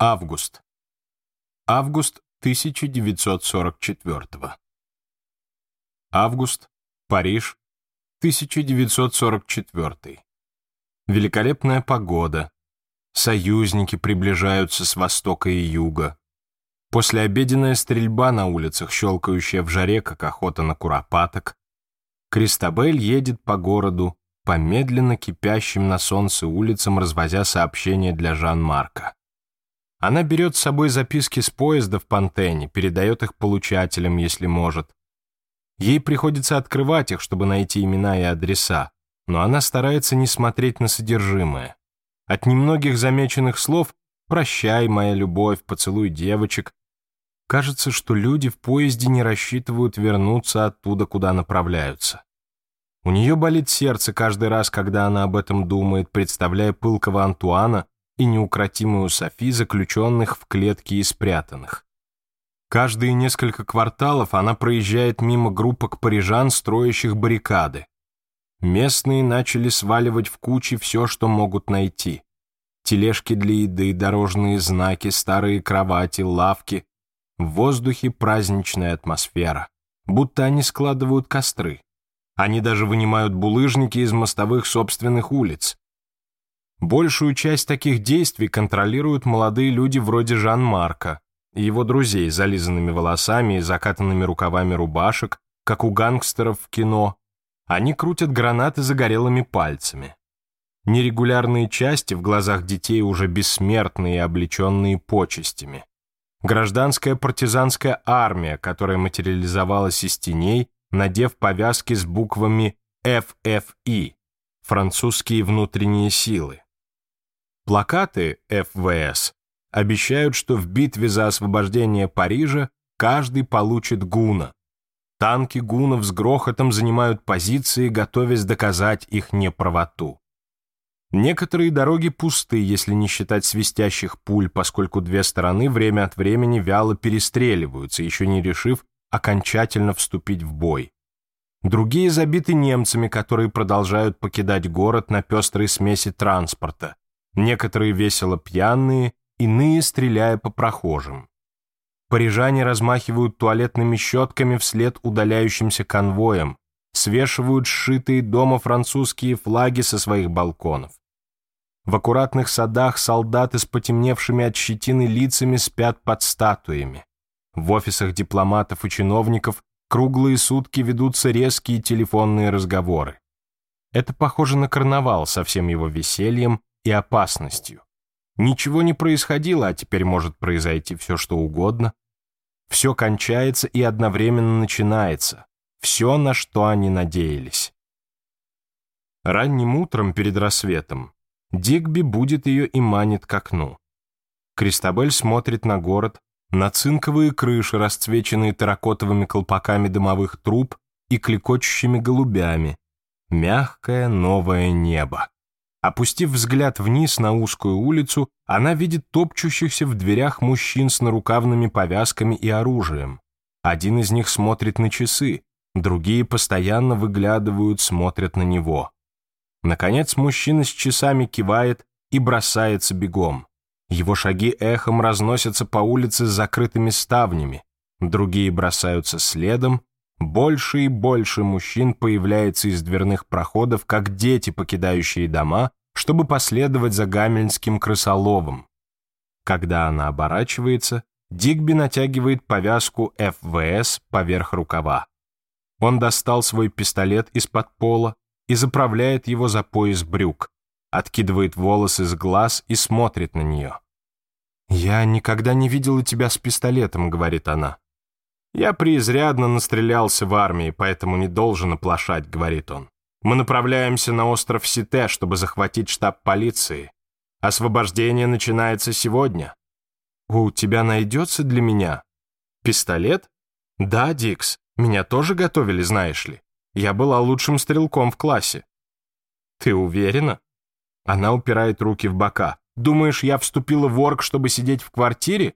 Август. Август 1944. Август, Париж, 1944. Великолепная погода. Союзники приближаются с востока и юга. Послеобеденная стрельба на улицах, щелкающая в жаре, как охота на куропаток. Кристабель едет по городу, по медленно кипящим на солнце улицам, развозя сообщение для Жан-Марка. Она берет с собой записки с поезда в Пантене, передает их получателям, если может. Ей приходится открывать их, чтобы найти имена и адреса, но она старается не смотреть на содержимое. От немногих замеченных слов «прощай, моя любовь», «поцелуй девочек» кажется, что люди в поезде не рассчитывают вернуться оттуда, куда направляются. У нее болит сердце каждый раз, когда она об этом думает, представляя пылкого Антуана, и неукротимую Софи, заключенных в клетки и спрятанных. Каждые несколько кварталов она проезжает мимо группок парижан, строящих баррикады. Местные начали сваливать в кучи все, что могут найти. Тележки для еды, дорожные знаки, старые кровати, лавки. В воздухе праздничная атмосфера. Будто они складывают костры. Они даже вынимают булыжники из мостовых собственных улиц. Большую часть таких действий контролируют молодые люди вроде Жан-Марка и его друзей с зализанными волосами и закатанными рукавами рубашек, как у гангстеров в кино. Они крутят гранаты загорелыми пальцами. Нерегулярные части в глазах детей уже бессмертные и облеченные почестями. Гражданская партизанская армия, которая материализовалась из теней, надев повязки с буквами FFI, французские внутренние силы. Плакаты ФВС обещают, что в битве за освобождение Парижа каждый получит гуна. Танки гунов с грохотом занимают позиции, готовясь доказать их неправоту. Некоторые дороги пусты, если не считать свистящих пуль, поскольку две стороны время от времени вяло перестреливаются, еще не решив окончательно вступить в бой. Другие забиты немцами, которые продолжают покидать город на пестрой смеси транспорта некоторые весело пьяные, иные стреляя по прохожим. Парижане размахивают туалетными щетками вслед удаляющимся конвоям, свешивают сшитые дома французские флаги со своих балконов. В аккуратных садах солдаты с потемневшими от щетины лицами спят под статуями. В офисах дипломатов и чиновников круглые сутки ведутся резкие телефонные разговоры. Это похоже на карнавал со всем его весельем и опасностью. Ничего не происходило, а теперь может произойти все, что угодно. Все кончается и одновременно начинается. Все, на что они надеялись. Ранним утром перед рассветом Дигби будет ее и манит к окну. Кристабель смотрит на город, на цинковые крыши, расцвеченные терракотовыми колпаками дымовых труб и клекочущими голубями. Мягкое новое небо. Опустив взгляд вниз на узкую улицу, она видит топчущихся в дверях мужчин с нарукавными повязками и оружием. Один из них смотрит на часы, другие постоянно выглядывают, смотрят на него. Наконец мужчина с часами кивает и бросается бегом. Его шаги эхом разносятся по улице с закрытыми ставнями, другие бросаются следом, больше и больше мужчин появляется из дверных проходов, как дети, покидающие дома, чтобы последовать за гамельнским крысоловом. Когда она оборачивается, Дигби натягивает повязку ФВС поверх рукава. Он достал свой пистолет из-под пола и заправляет его за пояс брюк, откидывает волосы с глаз и смотрит на нее. «Я никогда не видела тебя с пистолетом», — говорит она. «Я преизрядно настрелялся в армии, поэтому не должен оплошать», — говорит он. «Мы направляемся на остров Сите, чтобы захватить штаб полиции. Освобождение начинается сегодня». «У тебя найдется для меня?» «Пистолет?» «Да, Дикс. Меня тоже готовили, знаешь ли. Я была лучшим стрелком в классе». «Ты уверена?» Она упирает руки в бока. «Думаешь, я вступила в орг, чтобы сидеть в квартире?»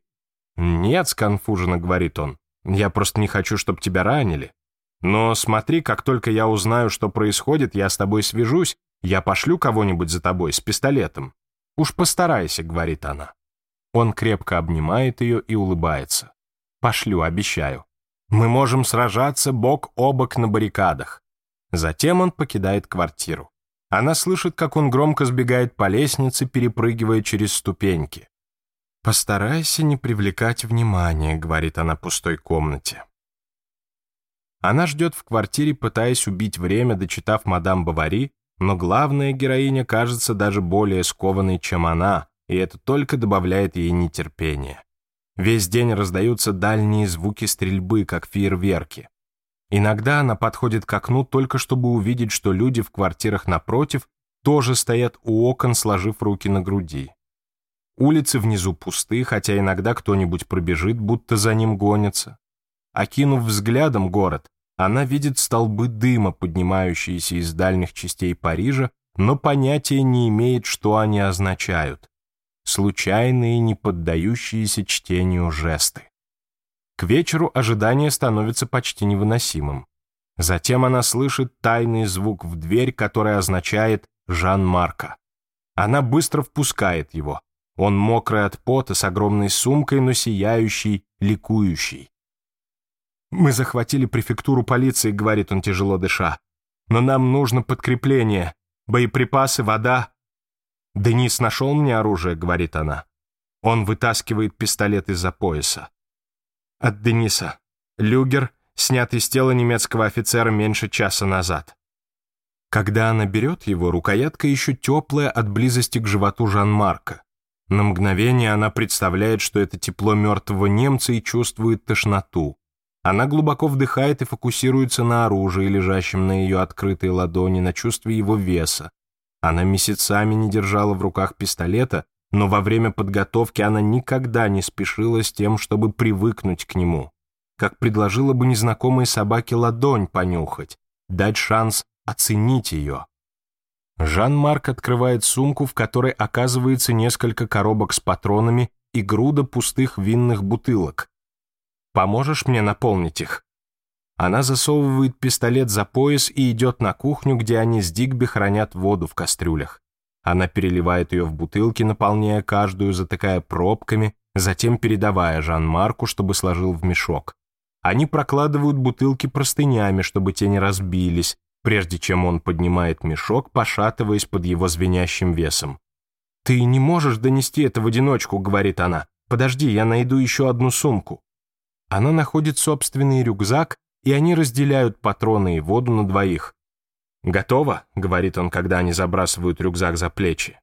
«Нет», — сконфуженно говорит он. Я просто не хочу, чтобы тебя ранили. Но смотри, как только я узнаю, что происходит, я с тобой свяжусь, я пошлю кого-нибудь за тобой с пистолетом. Уж постарайся, говорит она. Он крепко обнимает ее и улыбается. Пошлю, обещаю. Мы можем сражаться бок о бок на баррикадах. Затем он покидает квартиру. Она слышит, как он громко сбегает по лестнице, перепрыгивая через ступеньки. «Постарайся не привлекать внимания», — говорит она в пустой комнате. Она ждет в квартире, пытаясь убить время, дочитав «Мадам Бавари», но главная героиня кажется даже более скованной, чем она, и это только добавляет ей нетерпения. Весь день раздаются дальние звуки стрельбы, как фейерверки. Иногда она подходит к окну только чтобы увидеть, что люди в квартирах напротив тоже стоят у окон, сложив руки на груди. Улицы внизу пусты, хотя иногда кто-нибудь пробежит, будто за ним гонится. Окинув взглядом город, она видит столбы дыма, поднимающиеся из дальних частей Парижа, но понятия не имеет, что они означают. Случайные, не поддающиеся чтению жесты. К вечеру ожидание становится почти невыносимым. Затем она слышит тайный звук в дверь, который означает «Жан-Марка». Она быстро впускает его. Он мокрый от пота, с огромной сумкой, но сияющий, ликующий. «Мы захватили префектуру полиции», — говорит он, тяжело дыша. «Но нам нужно подкрепление, боеприпасы, вода». «Денис нашел мне оружие», — говорит она. Он вытаскивает пистолет из-за пояса. От Дениса. Люгер, снятый с тела немецкого офицера меньше часа назад. Когда она берет его, рукоятка еще теплая от близости к животу Жан-Марка. На мгновение она представляет, что это тепло мертвого немца и чувствует тошноту. Она глубоко вдыхает и фокусируется на оружии, лежащем на ее открытой ладони, на чувстве его веса. Она месяцами не держала в руках пистолета, но во время подготовки она никогда не спешила с тем, чтобы привыкнуть к нему. Как предложила бы незнакомой собаке ладонь понюхать, дать шанс оценить ее. Жан-Марк открывает сумку, в которой оказывается несколько коробок с патронами и груда пустых винных бутылок. «Поможешь мне наполнить их?» Она засовывает пистолет за пояс и идет на кухню, где они с Дигби хранят воду в кастрюлях. Она переливает ее в бутылки, наполняя каждую, затыкая пробками, затем передавая Жан-Марку, чтобы сложил в мешок. Они прокладывают бутылки простынями, чтобы те не разбились, прежде чем он поднимает мешок, пошатываясь под его звенящим весом. «Ты не можешь донести это в одиночку», — говорит она. «Подожди, я найду еще одну сумку». Она находит собственный рюкзак, и они разделяют патроны и воду на двоих. «Готово», — говорит он, когда они забрасывают рюкзак за плечи.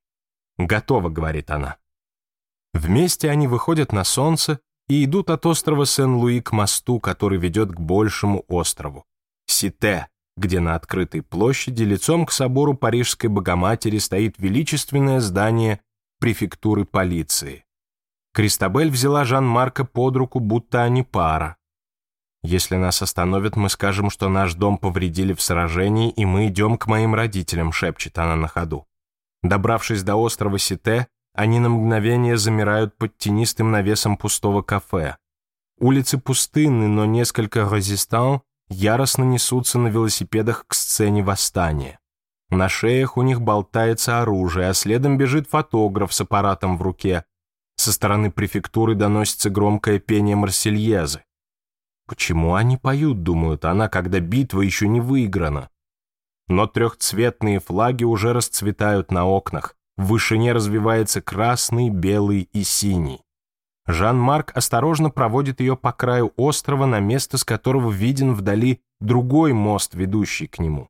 «Готово», — говорит она. Вместе они выходят на солнце и идут от острова Сен-Луи к мосту, который ведет к большему острову. Сите, где на открытой площади лицом к собору Парижской Богоматери стоит величественное здание префектуры полиции. Кристабель взяла Жан-Марка под руку, будто они пара. «Если нас остановят, мы скажем, что наш дом повредили в сражении, и мы идем к моим родителям», — шепчет она на ходу. Добравшись до острова Сите, они на мгновение замирают под тенистым навесом пустого кафе. Улицы пустынны, но несколько резистан яростно несутся на велосипедах к сцене восстания. На шеях у них болтается оружие, а следом бежит фотограф с аппаратом в руке. Со стороны префектуры доносится громкое пение марсельезы. Почему они поют, думают она, когда битва еще не выиграна? Но трехцветные флаги уже расцветают на окнах. В вышине развивается красный, белый и синий. Жан-Марк осторожно проводит ее по краю острова на место, с которого виден вдали другой мост, ведущий к нему.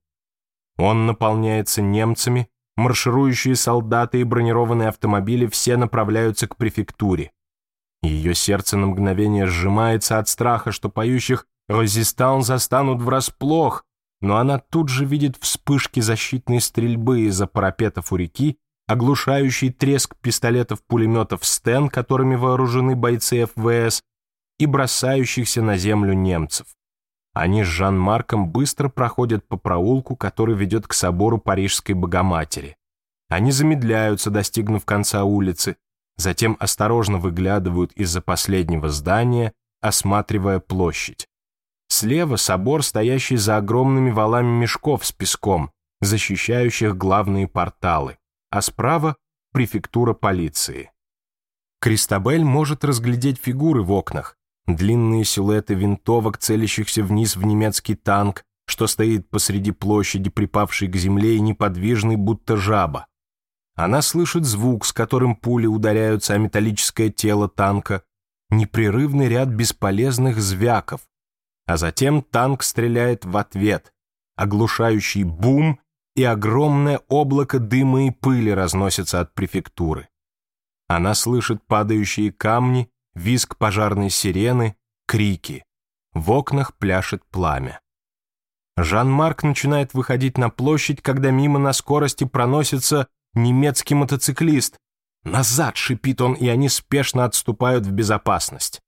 Он наполняется немцами, марширующие солдаты и бронированные автомобили все направляются к префектуре. Ее сердце на мгновение сжимается от страха, что поющих «Розистан» застанут врасплох, но она тут же видит вспышки защитной стрельбы из-за парапетов у реки оглушающий треск пистолетов-пулеметов «Стен», которыми вооружены бойцы ФВС, и бросающихся на землю немцев. Они с Жан-Марком быстро проходят по проулку, который ведет к собору Парижской Богоматери. Они замедляются, достигнув конца улицы, затем осторожно выглядывают из-за последнего здания, осматривая площадь. Слева собор, стоящий за огромными валами мешков с песком, защищающих главные порталы а справа — префектура полиции. Кристабель может разглядеть фигуры в окнах, длинные силуэты винтовок, целящихся вниз в немецкий танк, что стоит посреди площади, припавшей к земле и неподвижной, будто жаба. Она слышит звук, с которым пули ударяются о металлическое тело танка, непрерывный ряд бесполезных звяков, а затем танк стреляет в ответ, оглушающий бум и огромное облако дыма и пыли разносится от префектуры. Она слышит падающие камни, визг пожарной сирены, крики. В окнах пляшет пламя. Жан-Марк начинает выходить на площадь, когда мимо на скорости проносится немецкий мотоциклист. «Назад!» — шипит он, и они спешно отступают в безопасность.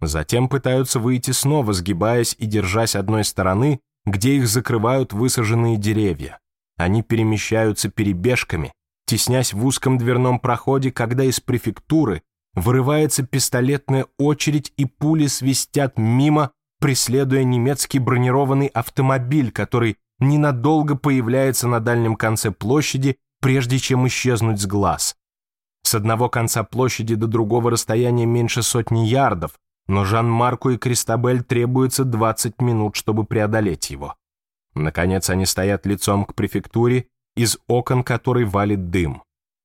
Затем пытаются выйти снова, сгибаясь и держась одной стороны, где их закрывают высаженные деревья. Они перемещаются перебежками, теснясь в узком дверном проходе, когда из префектуры вырывается пистолетная очередь и пули свистят мимо, преследуя немецкий бронированный автомобиль, который ненадолго появляется на дальнем конце площади, прежде чем исчезнуть с глаз. С одного конца площади до другого расстояние меньше сотни ярдов, но Жан-Марку и Кристабель требуется 20 минут, чтобы преодолеть его. Наконец они стоят лицом к префектуре, из окон которой валит дым.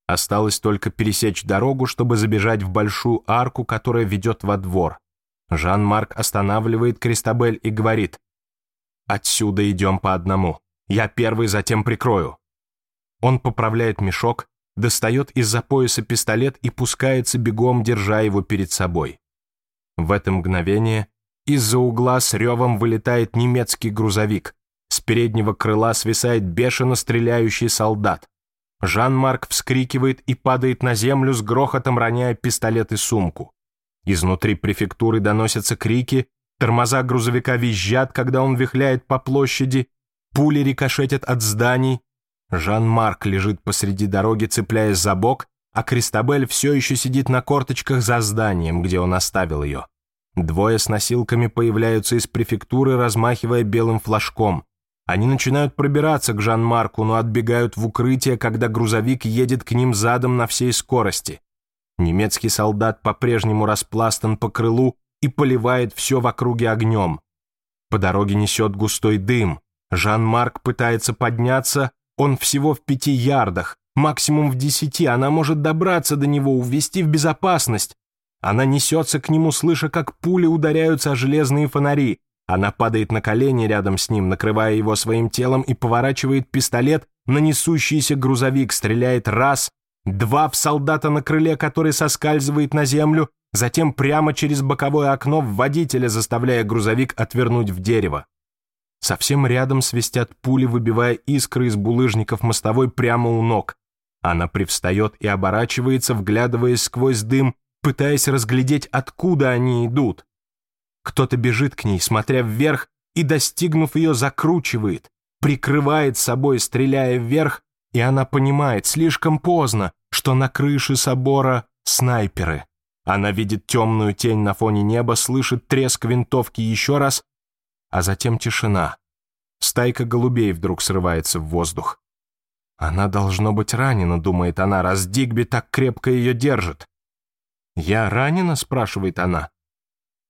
Осталось только пересечь дорогу, чтобы забежать в большую арку, которая ведет во двор. Жан-Марк останавливает Кристабель и говорит «Отсюда идем по одному. Я первый затем прикрою». Он поправляет мешок, достает из-за пояса пистолет и пускается бегом, держа его перед собой. В это мгновение из-за угла с ревом вылетает немецкий грузовик переднего крыла свисает бешено стреляющий солдат. Жан-Марк вскрикивает и падает на землю с грохотом, роняя пистолет и сумку. Изнутри префектуры доносятся крики, тормоза грузовика визжат, когда он вихляет по площади, пули рикошетят от зданий. Жан-Марк лежит посреди дороги, цепляясь за бок, а Кристабель все еще сидит на корточках за зданием, где он оставил ее. Двое с носилками появляются из префектуры, размахивая белым флажком. Они начинают пробираться к Жан-Марку, но отбегают в укрытие, когда грузовик едет к ним задом на всей скорости. Немецкий солдат по-прежнему распластан по крылу и поливает все в округе огнем. По дороге несет густой дым. Жан-Марк пытается подняться, он всего в пяти ярдах, максимум в десяти, она может добраться до него, увести в безопасность. Она несется к нему, слыша, как пули ударяются о железные фонари. Она падает на колени рядом с ним, накрывая его своим телом и поворачивает пистолет на несущийся грузовик, стреляет раз, два в солдата на крыле, который соскальзывает на землю, затем прямо через боковое окно в водителя, заставляя грузовик отвернуть в дерево. Совсем рядом свистят пули, выбивая искры из булыжников мостовой прямо у ног. Она привстает и оборачивается, вглядываясь сквозь дым, пытаясь разглядеть, откуда они идут. Кто-то бежит к ней, смотря вверх, и, достигнув ее, закручивает, прикрывает собой, стреляя вверх, и она понимает слишком поздно, что на крыше собора снайперы. Она видит темную тень на фоне неба, слышит треск винтовки еще раз, а затем тишина. Стайка голубей вдруг срывается в воздух. Она должно быть ранена, думает она, раз Дигби так крепко ее держит. «Я ранена?» — спрашивает она.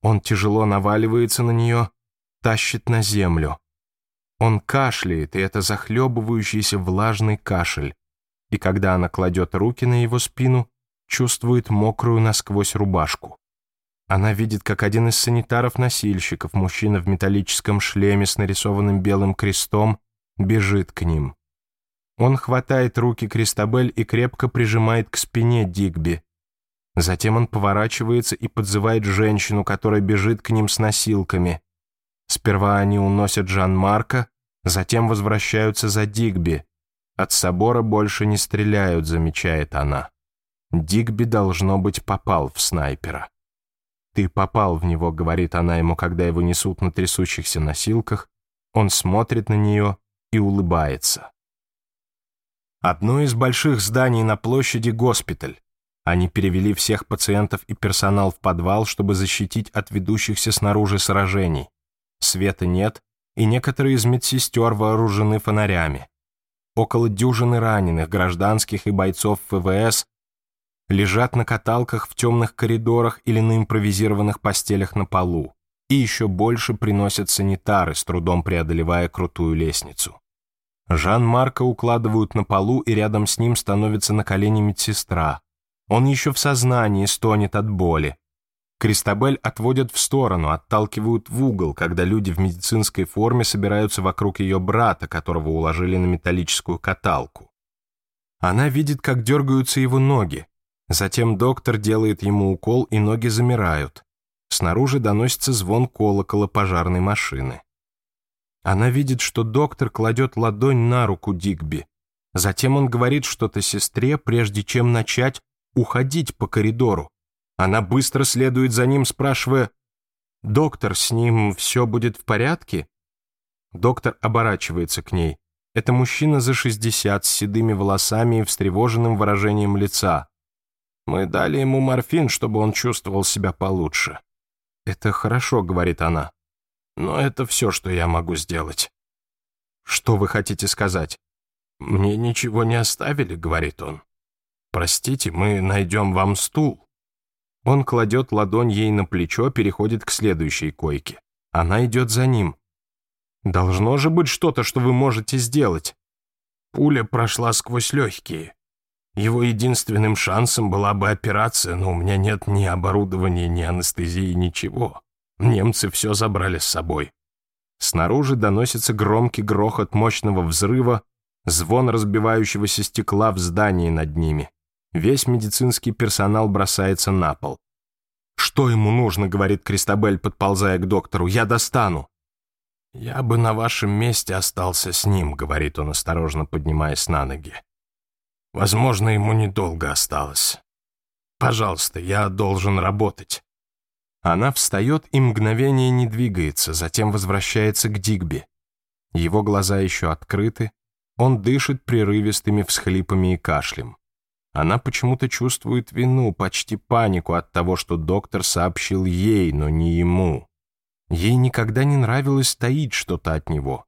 Он тяжело наваливается на нее, тащит на землю. Он кашляет, и это захлебывающийся влажный кашель. И когда она кладет руки на его спину, чувствует мокрую насквозь рубашку. Она видит, как один из санитаров-носильщиков, мужчина в металлическом шлеме с нарисованным белым крестом, бежит к ним. Он хватает руки Кристабель и крепко прижимает к спине Дигби, Затем он поворачивается и подзывает женщину, которая бежит к ним с носилками. Сперва они уносят Жан-Марка, затем возвращаются за Дигби. От собора больше не стреляют, замечает она. Дигби, должно быть, попал в снайпера. «Ты попал в него», — говорит она ему, когда его несут на трясущихся носилках. Он смотрит на нее и улыбается. Одно из больших зданий на площади — госпиталь. Они перевели всех пациентов и персонал в подвал, чтобы защитить от ведущихся снаружи сражений. Света нет, и некоторые из медсестер вооружены фонарями. Около дюжины раненых, гражданских и бойцов ФВС лежат на каталках в темных коридорах или на импровизированных постелях на полу. И еще больше приносят санитары, с трудом преодолевая крутую лестницу. Жан-Марка укладывают на полу, и рядом с ним становится на колени медсестра. Он еще в сознании стонет от боли. Кристабель отводят в сторону, отталкивают в угол, когда люди в медицинской форме собираются вокруг ее брата, которого уложили на металлическую каталку. Она видит, как дергаются его ноги. Затем доктор делает ему укол, и ноги замирают. Снаружи доносится звон колокола пожарной машины. Она видит, что доктор кладет ладонь на руку Дигби. Затем он говорит что-то сестре, прежде чем начать, уходить по коридору. Она быстро следует за ним, спрашивая, «Доктор, с ним все будет в порядке?» Доктор оборачивается к ней. Это мужчина за 60 с седыми волосами и встревоженным выражением лица. Мы дали ему морфин, чтобы он чувствовал себя получше. «Это хорошо», — говорит она. «Но это все, что я могу сделать». «Что вы хотите сказать?» «Мне ничего не оставили», — говорит он. «Простите, мы найдем вам стул». Он кладет ладонь ей на плечо, переходит к следующей койке. Она идет за ним. «Должно же быть что-то, что вы можете сделать». Пуля прошла сквозь легкие. Его единственным шансом была бы операция, но у меня нет ни оборудования, ни анестезии, ничего. Немцы все забрали с собой. Снаружи доносится громкий грохот мощного взрыва, звон разбивающегося стекла в здании над ними. Весь медицинский персонал бросается на пол. «Что ему нужно?» — говорит Кристабель, подползая к доктору. «Я достану!» «Я бы на вашем месте остался с ним», — говорит он, осторожно поднимаясь на ноги. «Возможно, ему недолго осталось. Пожалуйста, я должен работать». Она встает и мгновение не двигается, затем возвращается к Дигби. Его глаза еще открыты, он дышит прерывистыми всхлипами и кашлем. Она почему-то чувствует вину, почти панику от того, что доктор сообщил ей, но не ему. Ей никогда не нравилось таить что-то от него.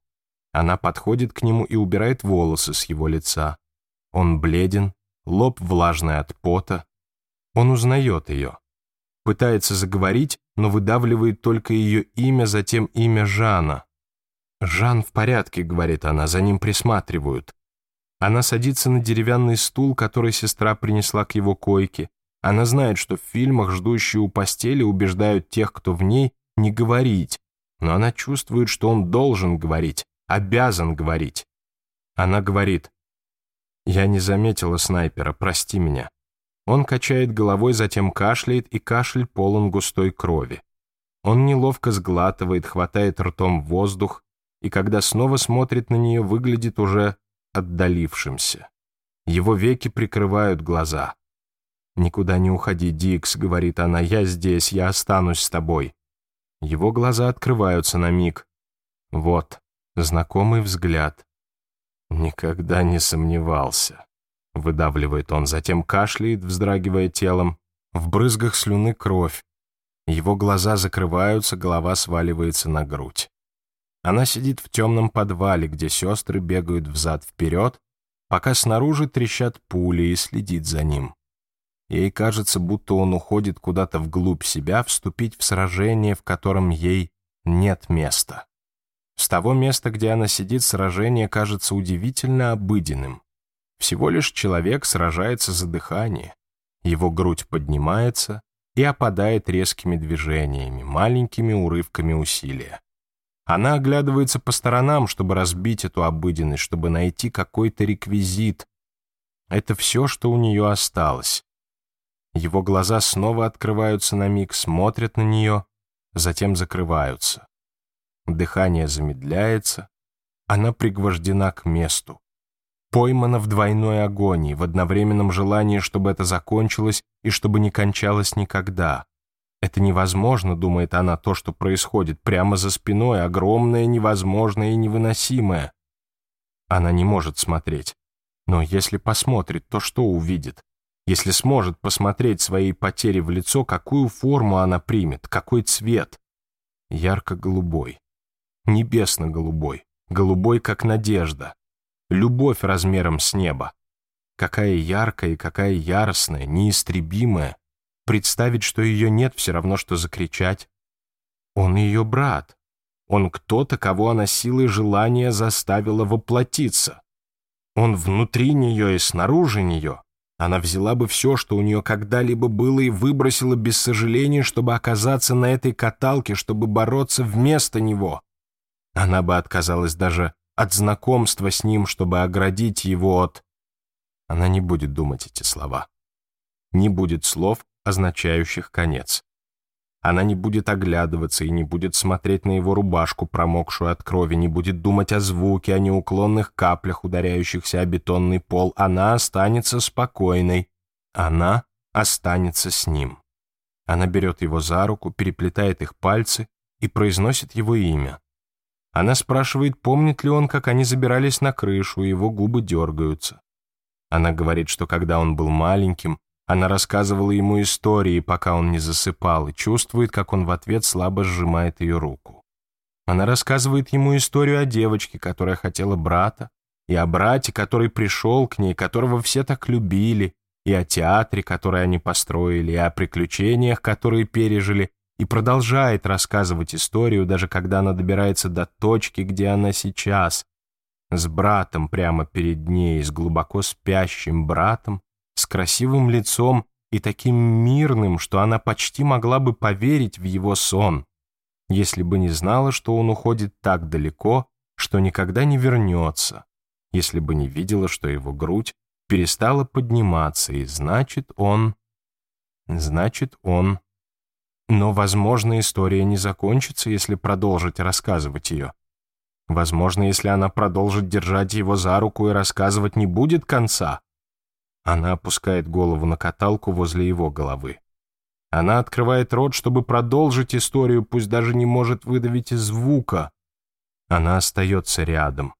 Она подходит к нему и убирает волосы с его лица. Он бледен, лоб влажный от пота. Он узнает ее. Пытается заговорить, но выдавливает только ее имя, затем имя Жана. «Жан в порядке», — говорит она, — «за ним присматривают». Она садится на деревянный стул, который сестра принесла к его койке. Она знает, что в фильмах ждущие у постели убеждают тех, кто в ней, не говорить. Но она чувствует, что он должен говорить, обязан говорить. Она говорит, «Я не заметила снайпера, прости меня». Он качает головой, затем кашляет, и кашель полон густой крови. Он неловко сглатывает, хватает ртом воздух, и когда снова смотрит на нее, выглядит уже отдалившимся. Его веки прикрывают глаза. «Никуда не уходи, Дикс», — говорит она, — «я здесь, я останусь с тобой». Его глаза открываются на миг. Вот, знакомый взгляд. «Никогда не сомневался», — выдавливает он, затем кашляет, вздрагивая телом. В брызгах слюны кровь. Его глаза закрываются, голова сваливается на грудь. Она сидит в темном подвале, где сестры бегают взад-вперед, пока снаружи трещат пули и следит за ним. Ей кажется, будто он уходит куда-то вглубь себя вступить в сражение, в котором ей нет места. С того места, где она сидит, сражение кажется удивительно обыденным. Всего лишь человек сражается за дыхание. Его грудь поднимается и опадает резкими движениями, маленькими урывками усилия. Она оглядывается по сторонам, чтобы разбить эту обыденность, чтобы найти какой-то реквизит. Это все, что у нее осталось. Его глаза снова открываются на миг, смотрят на нее, затем закрываются. Дыхание замедляется. Она пригвождена к месту. Поймана в двойной агонии, в одновременном желании, чтобы это закончилось и чтобы не кончалось никогда. Это невозможно, думает она, то, что происходит прямо за спиной, огромное, невозможное и невыносимое. Она не может смотреть. Но если посмотрит, то что увидит? Если сможет посмотреть своей потери в лицо, какую форму она примет, какой цвет? Ярко-голубой. Небесно-голубой. Голубой, как надежда. Любовь размером с неба. Какая яркая и какая яростная, неистребимая. Представить, что ее нет, все равно, что закричать. Он ее брат. Он кто-то, кого она силой желания заставила воплотиться. Он внутри нее и снаружи нее. Она взяла бы все, что у нее когда-либо было, и выбросила без сожаления, чтобы оказаться на этой каталке, чтобы бороться вместо него. Она бы отказалась даже от знакомства с ним, чтобы оградить его от... Она не будет думать эти слова. Не будет слов, означающих конец. Она не будет оглядываться и не будет смотреть на его рубашку, промокшую от крови, не будет думать о звуке, о неуклонных каплях, ударяющихся о бетонный пол. Она останется спокойной. Она останется с ним. Она берет его за руку, переплетает их пальцы и произносит его имя. Она спрашивает, помнит ли он, как они забирались на крышу, его губы дергаются. Она говорит, что когда он был маленьким, она рассказывала ему истории, пока он не засыпал, и чувствует, как он в ответ слабо сжимает ее руку. Она рассказывает ему историю о девочке, которая хотела брата, и о брате, который пришел к ней, которого все так любили, и о театре, который они построили, и о приключениях, которые пережили, и продолжает рассказывать историю, даже когда она добирается до точки, где она сейчас, с братом прямо перед ней, с глубоко спящим братом, с красивым лицом и таким мирным, что она почти могла бы поверить в его сон, если бы не знала, что он уходит так далеко, что никогда не вернется, если бы не видела, что его грудь перестала подниматься, и значит он... Значит он... Но, возможно, история не закончится, если продолжить рассказывать ее. Возможно, если она продолжит держать его за руку и рассказывать, не будет конца. Она опускает голову на каталку возле его головы. Она открывает рот, чтобы продолжить историю, пусть даже не может выдавить звука. Она остается рядом.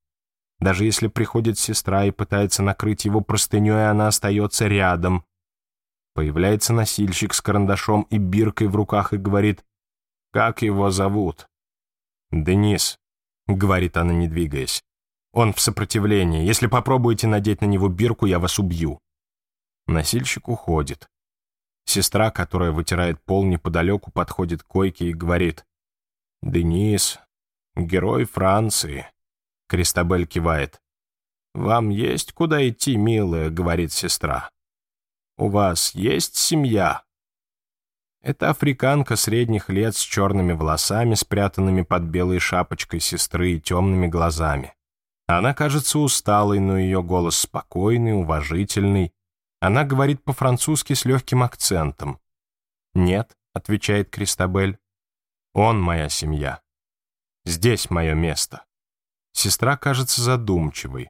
Даже если приходит сестра и пытается накрыть его простыней, она остается рядом. Появляется носильщик с карандашом и биркой в руках и говорит «Как его зовут?» «Денис», — говорит она, не двигаясь. «Он в сопротивлении. Если попробуете надеть на него бирку, я вас убью». Носильщик уходит. Сестра, которая вытирает пол неподалеку, подходит к койке и говорит. «Денис, герой Франции». Кристабель кивает. «Вам есть куда идти, милая», — говорит сестра. «У вас есть семья?» Это африканка средних лет с черными волосами, спрятанными под белой шапочкой сестры и темными глазами. Она кажется усталой, но ее голос спокойный, уважительный, она говорит по-французски с легким акцентом. «Нет», — отвечает Кристабель, — «он моя семья. Здесь мое место». Сестра кажется задумчивой.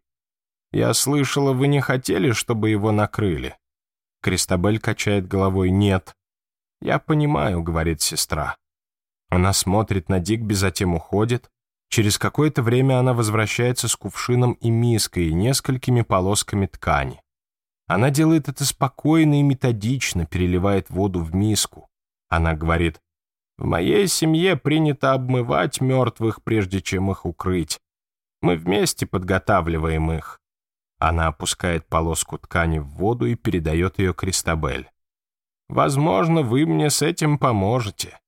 «Я слышала, вы не хотели, чтобы его накрыли?» Кристабель качает головой «нет». «Я понимаю», — говорит сестра. Она смотрит на Дигби, затем уходит. Через какое-то время она возвращается с кувшином и миской и несколькими полосками ткани. Она делает это спокойно и методично, переливает воду в миску. Она говорит, «В моей семье принято обмывать мертвых, прежде чем их укрыть. Мы вместе подготавливаем их». Она опускает полоску ткани в воду и передает ее Кристабель. «Возможно, вы мне с этим поможете».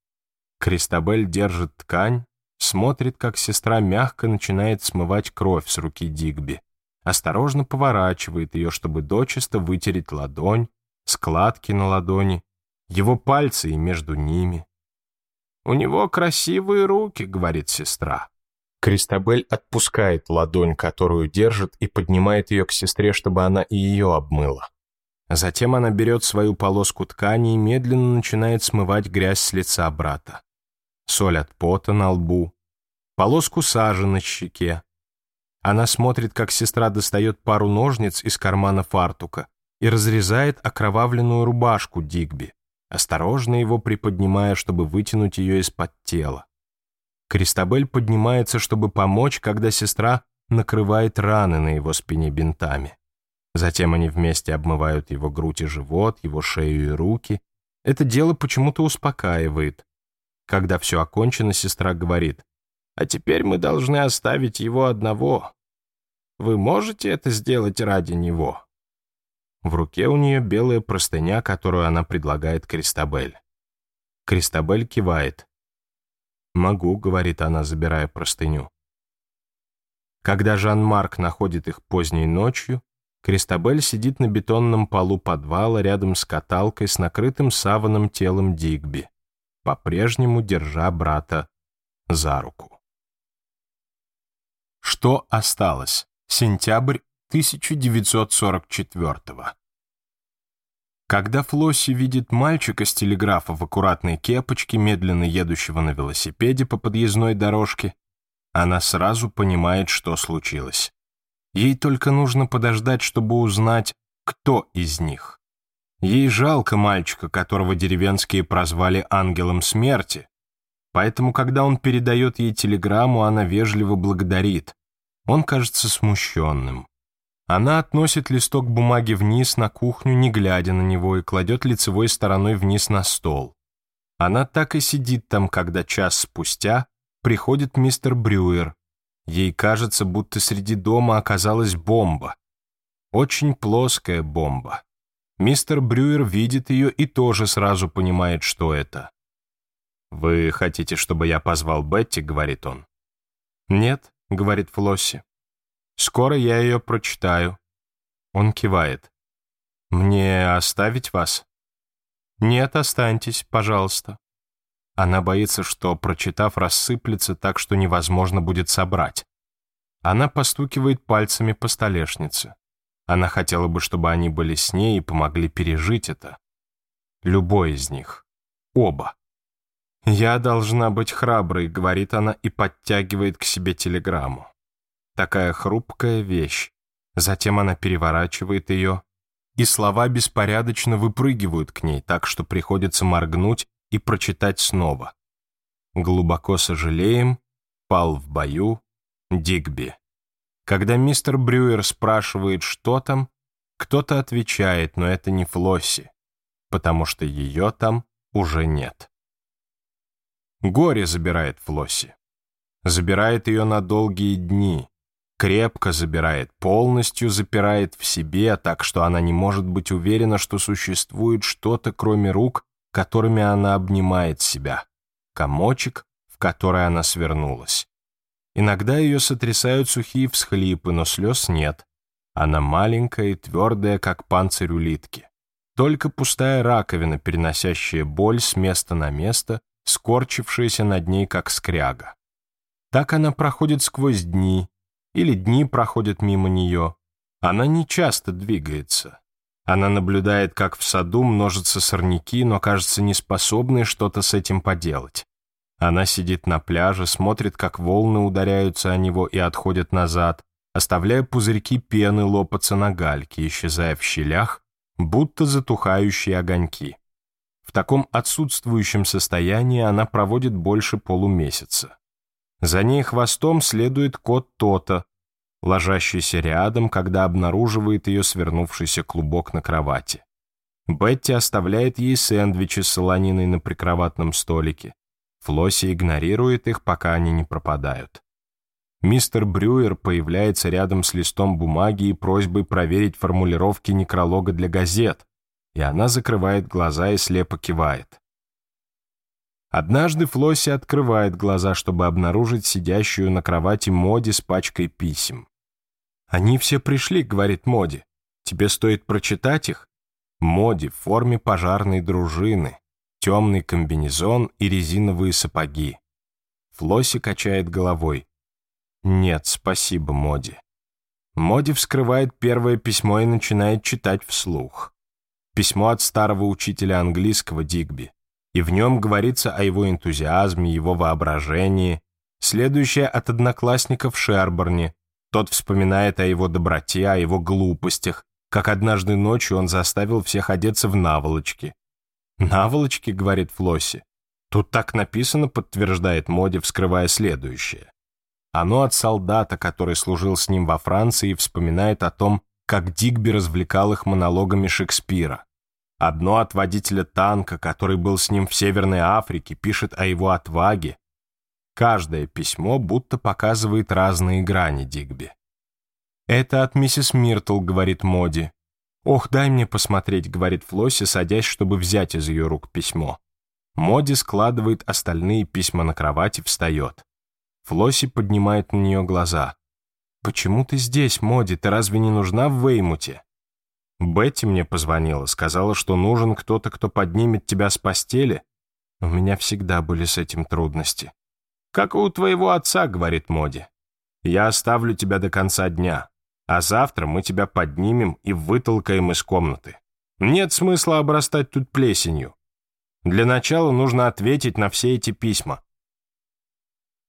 Кристабель держит ткань, смотрит, как сестра мягко начинает смывать кровь с руки Дигби осторожно поворачивает ее, чтобы дочисто вытереть ладонь, складки на ладони, его пальцы и между ними. «У него красивые руки», — говорит сестра. Кристабель отпускает ладонь, которую держит, и поднимает ее к сестре, чтобы она и ее обмыла. Затем она берет свою полоску ткани и медленно начинает смывать грязь с лица брата. Соль от пота на лбу, полоску сажи на щеке, она смотрит, как сестра достает пару ножниц из кармана фартука и разрезает окровавленную рубашку Дигби, осторожно его приподнимая, чтобы вытянуть ее из-под тела. Кристабель поднимается, чтобы помочь, когда сестра накрывает раны на его спине бинтами. Затем они вместе обмывают его грудь и живот, его шею и руки. Это дело почему-то успокаивает. Когда все окончено, сестра говорит, а теперь мы должны оставить его одного. Вы можете это сделать ради него?» В руке у нее белая простыня, которую она предлагает Кристабель. Кристабель кивает. «Могу», — говорит она, забирая простыню. Когда Жан-Марк находит их поздней ночью, Кристабель сидит на бетонном полу подвала рядом с каталкой с накрытым саваном телом Дигби, по-прежнему держа брата за руку. Что осталось? Сентябрь 1944 Когда Флосси видит мальчика с телеграфа в аккуратной кепочке, медленно едущего на велосипеде по подъездной дорожке, она сразу понимает, что случилось. Ей только нужно подождать, чтобы узнать, кто из них. Ей жалко мальчика, которого деревенские прозвали ангелом смерти, Поэтому, когда он передает ей телеграмму, она вежливо благодарит. Он кажется смущенным. Она относит листок бумаги вниз на кухню, не глядя на него, и кладет лицевой стороной вниз на стол. Она так и сидит там, когда час спустя приходит мистер Брюер. Ей кажется, будто среди дома оказалась бомба. Очень плоская бомба. Мистер Брюер видит ее и тоже сразу понимает, что это. «Вы хотите, чтобы я позвал Бетти?» — говорит он. «Нет», — говорит Флосси. «Скоро я ее прочитаю». Он кивает. «Мне оставить вас?» «Нет, останьтесь, пожалуйста». Она боится, что, прочитав, рассыплется так, что невозможно будет собрать. Она постукивает пальцами по столешнице. Она хотела бы, чтобы они были с ней и помогли пережить это. Любой из них. Оба. «Я должна быть храброй», — говорит она и подтягивает к себе телеграмму. Такая хрупкая вещь. Затем она переворачивает ее, и слова беспорядочно выпрыгивают к ней, так что приходится моргнуть и прочитать снова. «Глубоко сожалеем, пал в бою, Дигби». Когда мистер Брюер спрашивает, что там, кто-то отвечает, но это не Флосси, потому что ее там уже нет. Горе забирает Флосси. Забирает ее на долгие дни. Крепко забирает, полностью запирает в себе, так что она не может быть уверена, что существует что-то, кроме рук, которыми она обнимает себя. Комочек, в который она свернулась. Иногда ее сотрясают сухие всхлипы, но слез нет. Она маленькая и твердая, как панцирь улитки. Только пустая раковина, переносящая боль с места на место, скорчившаяся над ней, как скряга. Так она проходит сквозь дни, или дни проходят мимо нее. Она не часто двигается. Она наблюдает, как в саду множатся сорняки, но кажется неспособной что-то с этим поделать. Она сидит на пляже, смотрит, как волны ударяются о него и отходят назад, оставляя пузырьки пены лопаться на гальке, исчезая в щелях, будто затухающие огоньки. В таком отсутствующем состоянии она проводит больше полумесяца. За ней хвостом следует кот Тота, ложащийся рядом, когда обнаруживает ее свернувшийся клубок на кровати. Бетти оставляет ей сэндвичи с солониной на прикроватном столике. Флосси игнорирует их, пока они не пропадают. Мистер Брюер появляется рядом с листом бумаги и просьбой проверить формулировки некролога для газет и она закрывает глаза и слепо кивает. Однажды Флосси открывает глаза, чтобы обнаружить сидящую на кровати Моди с пачкой писем. «Они все пришли», — говорит Моди. «Тебе стоит прочитать их?» Моди в форме пожарной дружины, темный комбинезон и резиновые сапоги. Флосси качает головой. «Нет, спасибо, Моди». Моди вскрывает первое письмо и начинает читать вслух письмо от старого учителя английского Дигби, и в нем говорится о его энтузиазме, его воображении. Следующее от одноклассников Шерборни. Тот вспоминает о его доброте, о его глупостях, как однажды ночью он заставил всех одеться в наволочки. «Наволочки», — говорит Флосси. «Тут так написано», — подтверждает Моди, вскрывая следующее. Оно от солдата, который служил с ним во Франции, и вспоминает о том, как Дигби развлекал их монологами Шекспира. Одно от водителя танка, который был с ним в Северной Африке, пишет о его отваге. Каждое письмо будто показывает разные грани Дигби. «Это от миссис Миртл», — говорит Моди. «Ох, дай мне посмотреть», — говорит Флосси, садясь, чтобы взять из ее рук письмо. Моди складывает остальные письма на кровать и встает. Флосси поднимает на нее глаза. «Почему ты здесь, Моди? Ты разве не нужна в Веймуте?» «Бетти мне позвонила, сказала, что нужен кто-то, кто поднимет тебя с постели. У меня всегда были с этим трудности». «Как у твоего отца», — говорит Моди. «Я оставлю тебя до конца дня, а завтра мы тебя поднимем и вытолкаем из комнаты. Нет смысла обрастать тут плесенью. Для начала нужно ответить на все эти письма.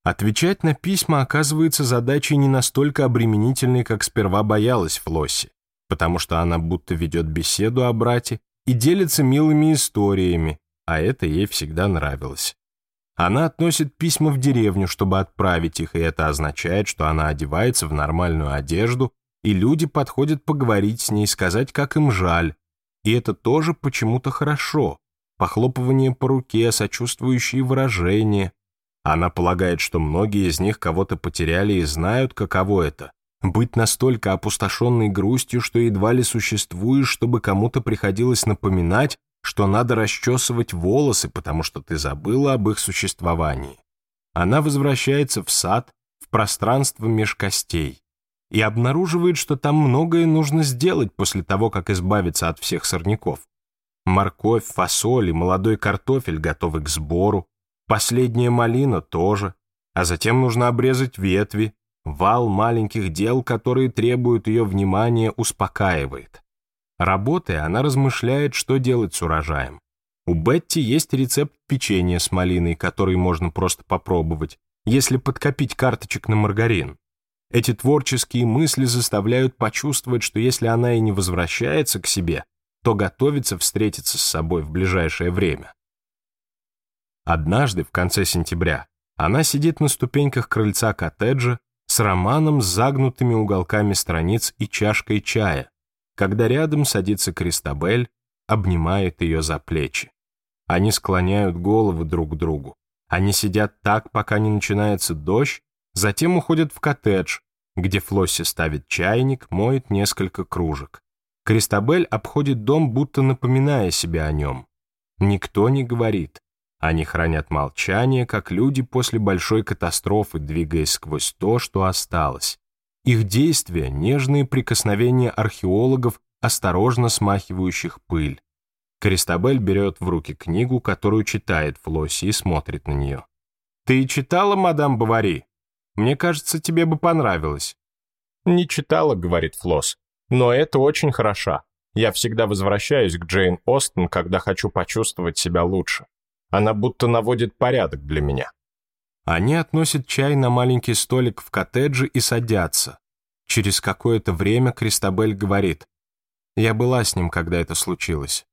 Отвечать на письма оказывается задачей не настолько обременительной, как сперва боялась Флосси, потому что она будто ведет беседу о брате и делится милыми историями, а это ей всегда нравилось. Она относит письма в деревню, чтобы отправить их, и это означает, что она одевается в нормальную одежду, и люди подходят поговорить с ней, сказать, как им жаль. И это тоже почему-то хорошо. Похлопывание по руке, сочувствующие выражения. Она полагает, что многие из них кого-то потеряли и знают, каково это – быть настолько опустошенной грустью, что едва ли существуешь, чтобы кому-то приходилось напоминать, что надо расчесывать волосы, потому что ты забыла об их существовании. Она возвращается в сад, в пространство меж костей и обнаруживает, что там многое нужно сделать после того, как избавиться от всех сорняков. Морковь, фасоль и молодой картофель готовы к сбору, Последняя малина тоже. А затем нужно обрезать ветви. Вал маленьких дел, которые требуют ее внимания, успокаивает. Работая, она размышляет, что делать с урожаем. У Бетти есть рецепт печенья с малиной, который можно просто попробовать, если подкопить карточек на маргарин. Эти творческие мысли заставляют почувствовать, что если она и не возвращается к себе, то готовится встретиться с собой в ближайшее время. Однажды, в конце сентября, она сидит на ступеньках крыльца коттеджа с романом с загнутыми уголками страниц и чашкой чая, когда рядом садится Кристабель, обнимает ее за плечи. Они склоняют головы друг к другу. Они сидят так, пока не начинается дождь, затем уходят в коттедж, где Флосси ставит чайник, моет несколько кружек. Кристабель обходит дом, будто напоминая себе о нем. Никто не говорит, они хранят молчание, как люди после большой катастрофы, двигаясь сквозь то, что осталось. Их действия — нежные прикосновения археологов, осторожно смахивающих пыль. Кристабель берет в руки книгу, которую читает Флосси и смотрит на нее. «Ты читала, мадам Бавари? Мне кажется, тебе бы понравилось». «Не читала», — говорит Флосс, — «но это очень хороша. Я всегда возвращаюсь к Джейн Остен, когда хочу почувствовать себя лучше». Она будто наводит порядок для меня. Они относят чай на маленький столик в коттедже и садятся. Через какое-то время Кристобель говорит. Я была с ним, когда это случилось.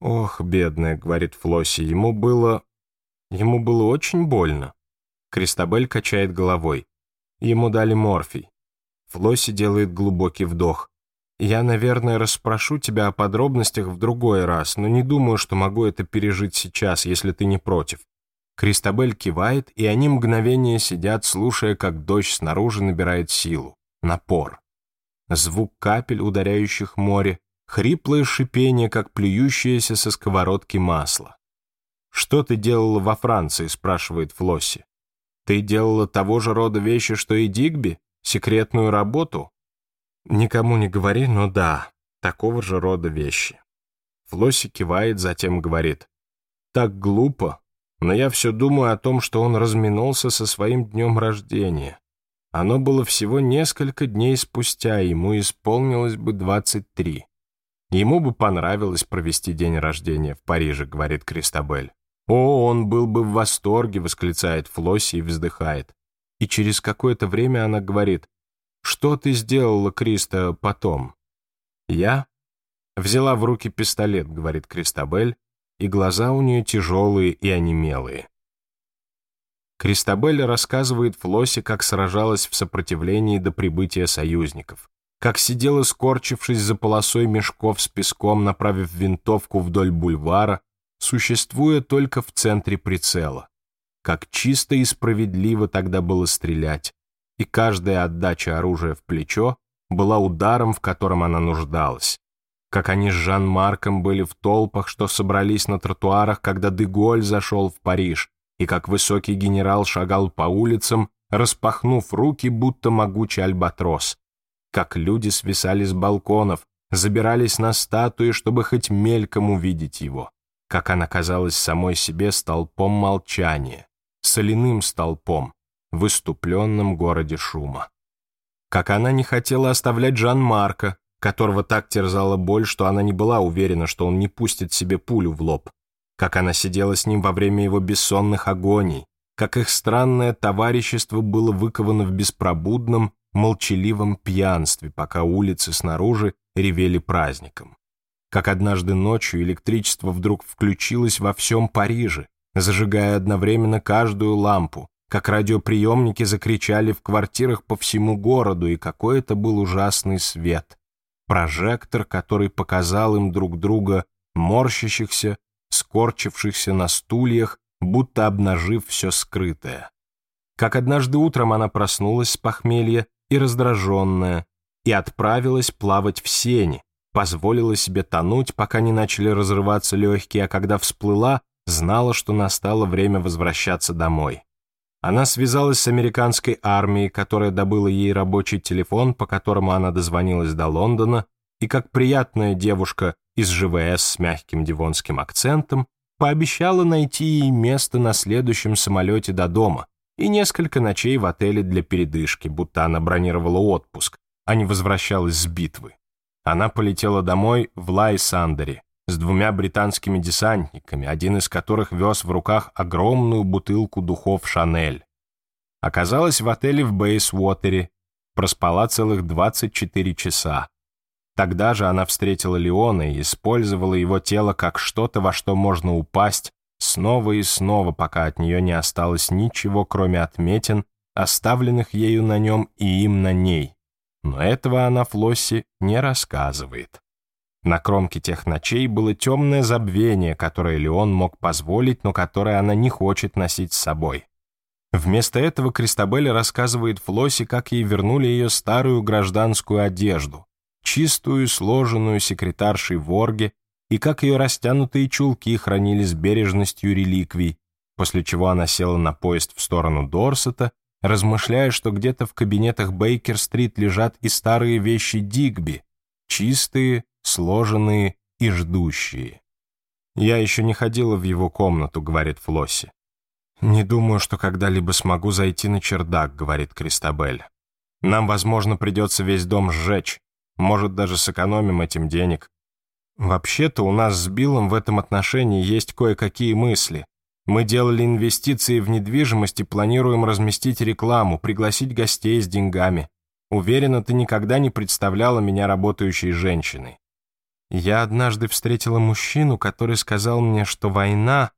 «Ох, бедная», — говорит Флосси, — «ему было... ему было очень больно». Кристобель качает головой. Ему дали морфий. Флосси делает глубокий вдох. Я, наверное, расспрошу тебя о подробностях в другой раз, но не думаю, что могу это пережить сейчас, если ты не против». Кристобель кивает, и они мгновение сидят, слушая, как дождь снаружи набирает силу, напор. Звук капель, ударяющих море, хриплое шипение, как плюющееся со сковородки масло. «Что ты делала во Франции?» — спрашивает Флосси. «Ты делала того же рода вещи, что и Дигби? Секретную работу?» Никому не говори, но да, такого же рода вещи. Флосси кивает, затем говорит. Так глупо, но я все думаю о том, что он разминулся со своим днем рождения. Оно было всего несколько дней спустя, ему исполнилось бы 23. Ему бы понравилось провести день рождения в Париже, говорит Кристабель. О, он был бы в восторге, восклицает Флосси и вздыхает. И через какое-то время она говорит, что ты сделала, Криста, потом? Я? Взяла в руки пистолет, говорит Кристабель, и глаза у нее тяжелые и онемелые. Кристабель рассказывает Флосе, как сражалась в сопротивлении до прибытия союзников, как сидела, скорчившись за полосой мешков с песком, направив винтовку вдоль бульвара, существуя только в центре прицела, как чисто и справедливо тогда было стрелять, и каждая отдача оружия в плечо была ударом, в котором она нуждалась. Как они с Жан-Марком были в толпах, что собрались на тротуарах, когда Деголь зашел в Париж, и как высокий генерал шагал по улицам, распахнув руки, будто могучий альбатрос. Как люди свисали с балконов, забирались на статуи, чтобы хоть мельком увидеть его. Как она казалась самой себе столпом молчания, соляным столпом, в иступленном городе шума. Как она не хотела оставлять Жан-Марка, которого так терзала боль, что она не была уверена, что он не пустит себе пулю в лоб. Как она сидела с ним во время его бессонных агоний. Как их странное товарищество было выковано в беспробудном, молчаливом пьянстве, пока улицы снаружи ревели праздником. Как однажды ночью электричество вдруг включилось во всем Париже, зажигая одновременно каждую лампу, как радиоприемники закричали в квартирах по всему городу, и какой это был ужасный свет. Прожектор, который показал им друг друга, морщащихся, скорчившихся на стульях, будто обнажив все скрытое. Как однажды утром она проснулась с похмелья и раздраженная, и отправилась плавать в сене, позволила себе тонуть, пока не начали разрываться легкие, а когда всплыла, знала, что настало время возвращаться домой. Она связалась с американской армией, которая добыла ей рабочий телефон, по которому она дозвонилась до Лондона, и как приятная девушка из ЖВС с мягким дивонским акцентом пообещала найти ей место на следующем самолете до дома и несколько ночей в отеле для передышки, будто она бронировала отпуск, а не возвращалась с битвы. Она полетела домой в Лай-Сандере, с двумя британскими десантниками, один из которых вез в руках огромную бутылку духов «Шанель». Оказалась в отеле в Бейсуотере, проспала целых 24 часа. Тогда же она встретила Леона и использовала его тело как что-то, во что можно упасть, снова и снова, пока от нее не осталось ничего, кроме отметин, оставленных ею на нем и им на ней. Но этого она Флосси не рассказывает. На кромке тех ночей было темное забвение, которое Леон мог позволить, но которое она не хочет носить с собой. Вместо этого Кристабель рассказывает Флосе, как ей вернули ее старую гражданскую одежду, чистую, сложенную секретаршей Ворге, и как ее растянутые чулки хранили с бережностью реликвий, после чего она села на поезд в сторону Дорсета, размышляя, что где-то в кабинетах Бейкер-стрит лежат и старые вещи Дигби, чистые, сложенные и ждущие. «Я еще не ходила в его комнату», — говорит Флосси. «Не думаю, что когда-либо смогу зайти на чердак», — говорит Кристабель. «Нам, возможно, придется весь дом сжечь. Может, даже сэкономим этим денег. Вообще-то у нас с Биллом в этом отношении есть кое-какие мысли. Мы делали инвестиции в недвижимость и планируем разместить рекламу, пригласить гостей с деньгами. Уверена, ты никогда не представляла меня работающей женщиной. Я однажды встретила мужчину, который сказал мне, что война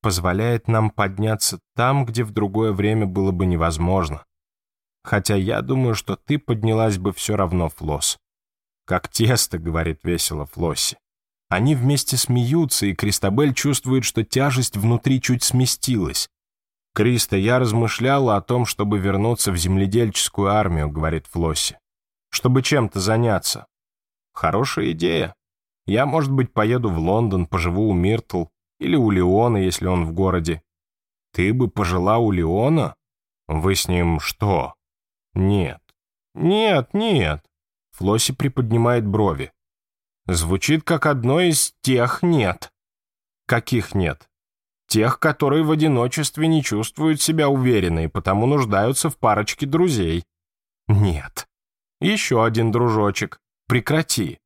позволяет нам подняться там, где в другое время было бы невозможно. Хотя я думаю, что ты поднялась бы все равно, Флосс. Как тесто, говорит весело Флосси. Они вместе смеются, и Кристабель чувствует, что тяжесть внутри чуть сместилась. «Криста, я размышляла о том, чтобы вернуться в земледельческую армию», — говорит Флосси. «Чтобы чем-то заняться». «Хорошая идея», я, может быть, поеду в Лондон, поживу у Миртл или у Леона, если он в городе. Ты бы пожила у Леона? Вы с ним что? Нет. Нет, нет. Флосси приподнимает брови. Звучит как одно из тех «нет». Каких «нет»? Тех, которые в одиночестве не чувствуют себя уверенно и потому нуждаются в парочке друзей. Нет. Еще один дружочек. Прекрати.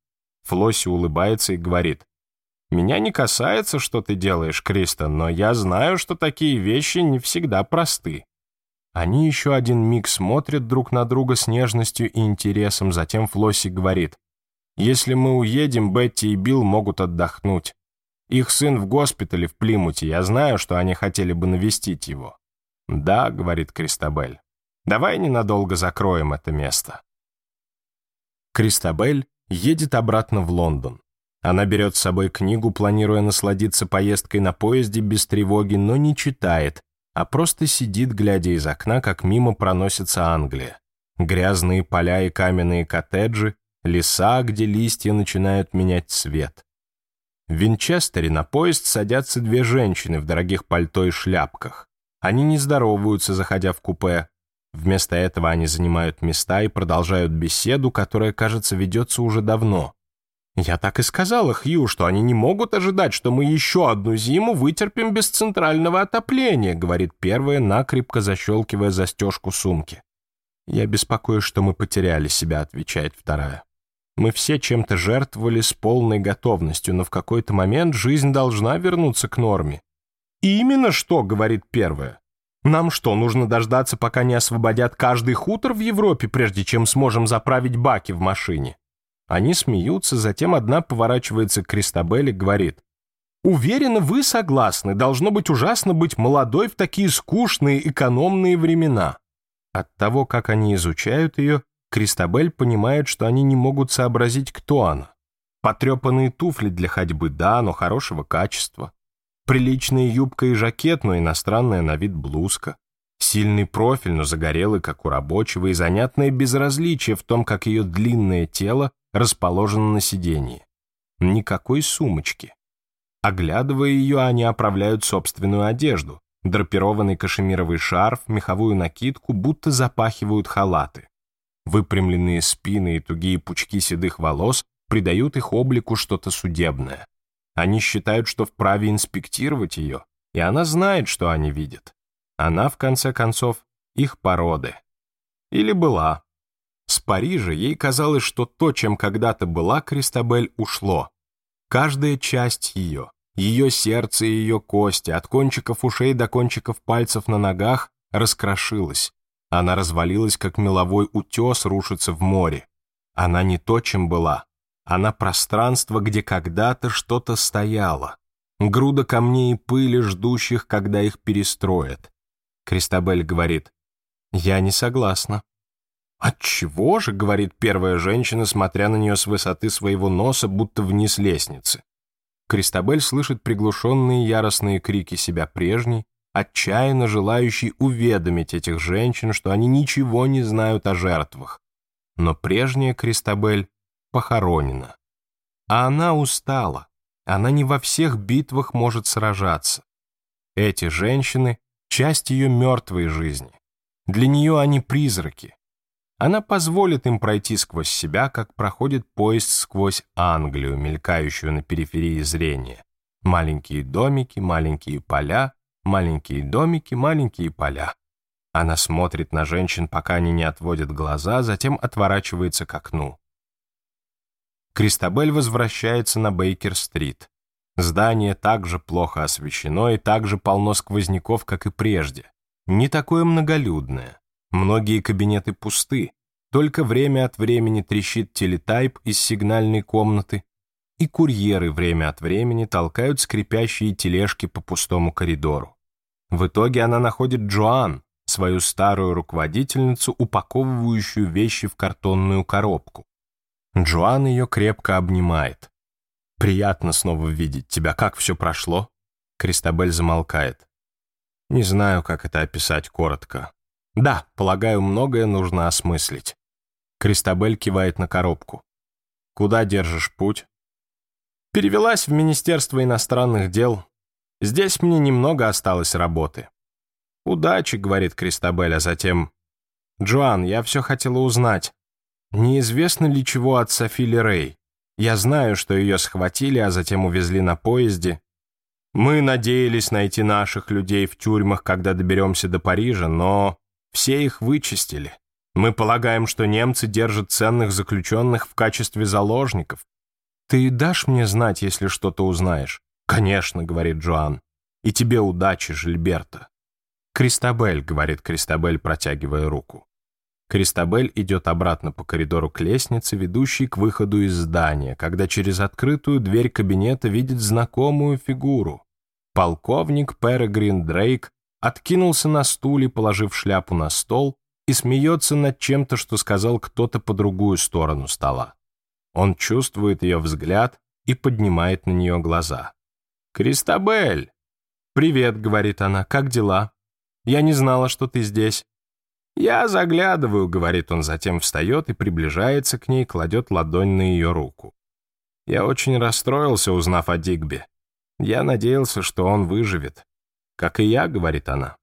Флосси улыбается и говорит, «Меня не касается, что ты делаешь, Криста, но я знаю, что такие вещи не всегда просты». Они еще один миг смотрят друг на друга с нежностью и интересом, затем Флосси говорит, «Если мы уедем, Бетти и Билл могут отдохнуть. Их сын в госпитале в Плимуте, я знаю, что они хотели бы навестить его». «Да», — говорит Кристабель, «давай ненадолго закроем это место». Кристабель едет обратно в Лондон. Она берет с собой книгу, планируя насладиться поездкой на поезде без тревоги, но не читает, а просто сидит, глядя из окна, как мимо проносится Англия. Грязные поля и каменные коттеджи, леса, где листья начинают менять цвет. В Винчестере на поезд садятся две женщины в дорогих пальто и шляпках. Они не здороваются, заходя в купе, Вместо этого они занимают места и продолжают беседу, которая, кажется, ведется уже давно. Я так и сказал, Хью, что они не могут ожидать, что мы еще одну зиму вытерпим без центрального отопления, говорит первая, накрепко защелкивая застежку сумки. Я беспокоюсь, что мы потеряли себя, отвечает вторая. Мы все чем-то жертвовали с полной готовностью, но в какой-то момент жизнь должна вернуться к норме. И именно что, говорит первая. Нам что, нужно дождаться, пока не освободят каждый хутор в Европе, прежде чем сможем заправить баки в машине?» Они смеются, затем одна поворачивается к Кристабелле и говорит. «Уверена, вы согласны. Должно быть ужасно быть молодой в такие скучные, экономные времена». От того, как они изучают ее, Кристабель понимает, что они не могут сообразить, кто она. Потрепанные туфли для ходьбы, да, но хорошего качества приличная юбка и жакет, но иностранная на вид блузка, сильный профиль, но загорелый, как у рабочего, и занятное безразличие в том, как ее длинное тело расположено на сидении. Никакой сумочки. Оглядывая ее, они оправляют собственную одежду, драпированный кашемировый шарф, меховую накидку, будто запахивают халаты. Выпрямленные спины и тугие пучки седых волос придают их облику что-то судебное. Они считают, что вправе инспектировать ее, и она знает, что они видят. Она, в конце концов, их породы. Или была. С Парижа ей казалось, что то, чем когда-то была Кристабель, ушло. Каждая часть ее, ее сердце и ее кости, от кончиков ушей до кончиков пальцев на ногах, раскрошилась. Она развалилась, как меловой утес рушится в море. Она не то, чем была она пространство, где когда-то что-то стояло, груда камней и пыли, ждущих, когда их перестроят. Кристабель говорит, «Я не согласна». «Отчего же?» — говорит первая женщина, смотря на нее с высоты своего носа, будто вниз лестницы. Кристабель слышит приглушенные яростные крики себя прежней, отчаянно желающий уведомить этих женщин, что они ничего не знают о жертвах. Но прежняя Кристабель похоронена. А она устала, она не во всех битвах может сражаться. Эти женщины — часть ее мертвой жизни. Для нее они призраки. Она позволит им пройти сквозь себя, как проходит поезд сквозь Англию, мелькающую на периферии зрения. Маленькие домики, маленькие поля, маленькие домики, маленькие поля. Она смотрит на женщин, пока они не отводят глаза, затем отворачивается к окну. Кристабель возвращается на Бейкер-стрит. Здание также плохо освещено и также полно сквозняков, как и прежде. Не такое многолюдное. Многие кабинеты пусты. Только время от времени трещит телетайп из сигнальной комнаты, и курьеры время от времени толкают скрипящие тележки по пустому коридору. В итоге она находит Джоан, свою старую руководительницу, упаковывающую вещи в картонную коробку. Джоан ее крепко обнимает. «Приятно снова видеть тебя. Как все прошло?» Кристабель замолкает. «Не знаю, как это описать коротко. Да, полагаю, многое нужно осмыслить». Кристабель кивает на коробку. «Куда держишь путь?» «Перевелась в Министерство иностранных дел. Здесь мне немного осталось работы». «Удачи», — говорит Кристабель, а затем... «Джоан, я все хотела узнать. Неизвестно ли чего от Софили Лерей. Я знаю, что ее схватили, а затем увезли на поезде. Мы надеялись найти наших людей в тюрьмах, когда доберемся до Парижа, но все их вычистили. Мы полагаем, что немцы держат ценных заключенных в качестве заложников. Ты дашь мне знать, если что-то узнаешь? Конечно, говорит Джоан. И тебе удачи, Жильберта. Кристабель, говорит Кристабель, протягивая руку. Кристабель идет обратно по коридору к лестнице, ведущей к выходу из здания, когда через открытую дверь кабинета видит знакомую фигуру. Полковник Перегрин Дрейк откинулся на стуле, положив шляпу на стол, и смеется над чем-то, что сказал кто-то по другую сторону стола. Он чувствует ее взгляд и поднимает на нее глаза. «Кристабель!» «Привет», — говорит она, — «как дела?» «Я не знала, что ты здесь. Я заглядываю, говорит он, затем встает и приближается к ней, кладет ладонь на ее руку. Я очень расстроился, узнав о Дигби. Я надеялся, что он выживет. Как и я, говорит она.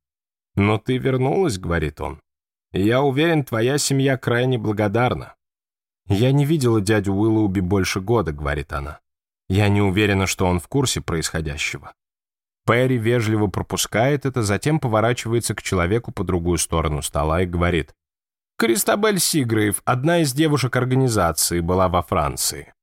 Но ты вернулась, говорит он. Я уверен, твоя семья крайне благодарна. Я не видела дядю Уиллоуби больше года, говорит она. Я не уверена, что он в курсе происходящего. Перри вежливо пропускает это, затем поворачивается к человеку по другую сторону стола и говорит. «Кристабель Сигрейв, одна из девушек организации, была во Франции».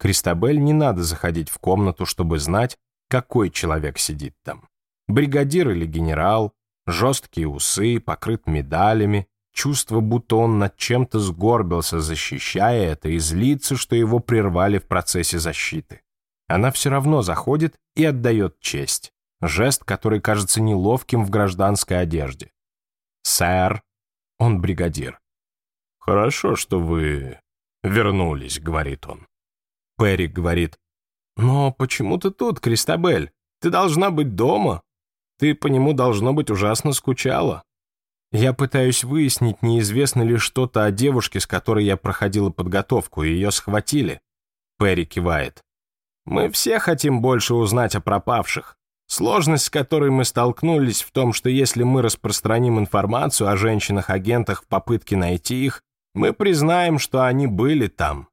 Кристабель не надо заходить в комнату, чтобы знать, какой человек сидит там. Бригадир или генерал, жесткие усы, покрыт медалями, чувство, будто он над чем-то сгорбился, защищая это, и злится, что его прервали в процессе защиты. Она все равно заходит и отдает честь жест, который кажется неловким в гражданской одежде. «Сэр!» Он бригадир. «Хорошо, что вы вернулись», — говорит он. Перри говорит. «Но почему ты тут, Кристабель? Ты должна быть дома. Ты по нему, должно быть, ужасно скучала». Я пытаюсь выяснить, неизвестно ли что-то о девушке, с которой я проходила подготовку, и ее схватили. Перри кивает. «Мы все хотим больше узнать о пропавших. Сложность, с которой мы столкнулись, в том, что если мы распространим информацию о женщинах-агентах в попытке найти их, мы признаем, что они были там.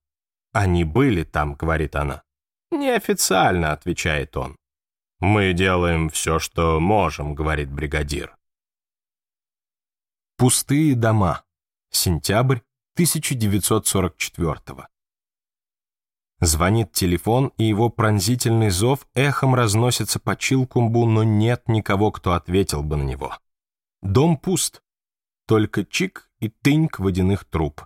Они были там, говорит она. Неофициально, отвечает он. Мы делаем все, что можем, говорит бригадир. Пустые дома. Сентябрь 1944 Звонит телефон, и его пронзительный зов эхом разносится по Чилкумбу, но нет никого, кто ответил бы на него. Дом пуст. Только чик и тыньк водяных труб.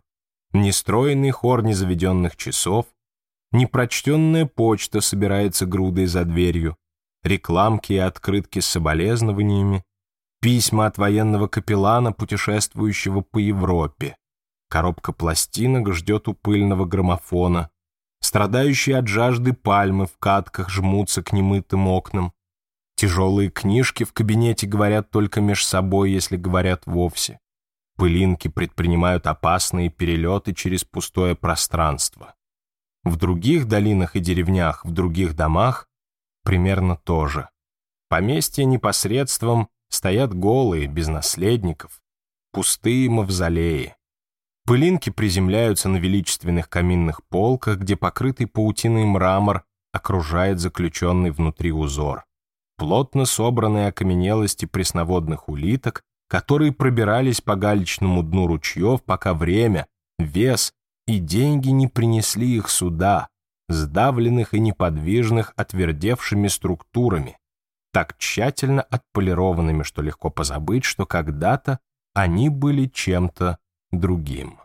Нестроенный хор незаведенных часов. Непрочтенная почта собирается грудой за дверью. Рекламки и открытки с соболезнованиями. Письма от военного капеллана, путешествующего по Европе. Коробка пластинок ждет у пыльного граммофона страдающие от жажды пальмы в катках жмутся к немытым окнам. Тяжелые книжки в кабинете говорят только меж собой, если говорят вовсе. Пылинки предпринимают опасные перелеты через пустое пространство. В других долинах и деревнях, в других домах примерно то же. Поместья непосредством стоят голые, без наследников, пустые мавзолеи. Пылинки приземляются на величественных каминных полках, где покрытый паутиной мрамор окружает заключенный внутри узор. Плотно собранные окаменелости пресноводных улиток, которые пробирались по галечному дну ручьев, пока время, вес и деньги не принесли их сюда, сдавленных и неподвижных отвердевшими структурами, так тщательно отполированными, что легко позабыть, что когда-то они были чем-то другим.